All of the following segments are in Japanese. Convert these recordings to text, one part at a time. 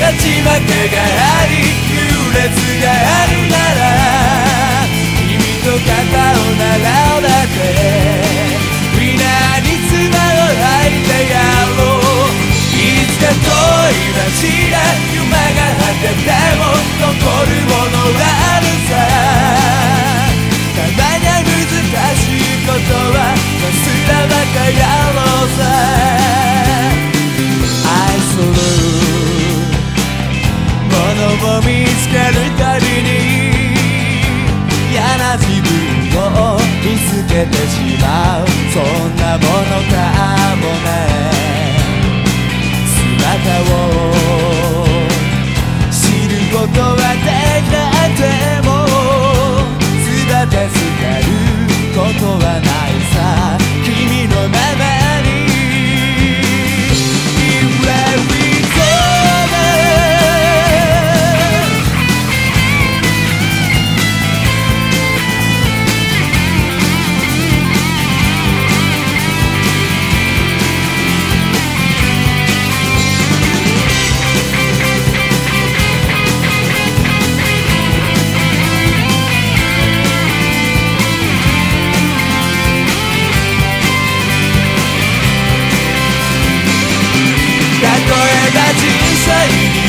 勝ち負けがあり優劣があるなら君と肩を並べて皆に綱を吐いてやろう。いつか遠い街で夢が果てても残るものがあるさ。たまには難しいことは忘らばかやろうさ。を見つけるたびに嫌な自分を見つけてしまう。そんなものかもね。姿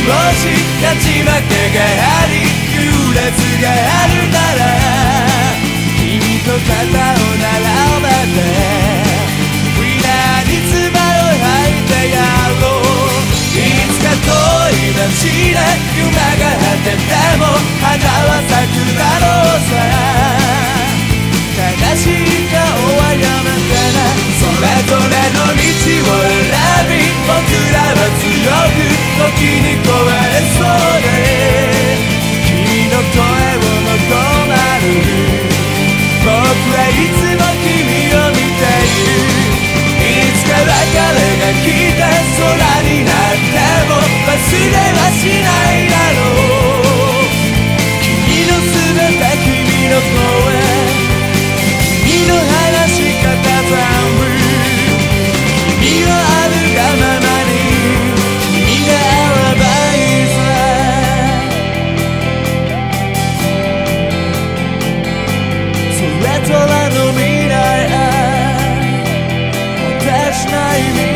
hoje é de i time.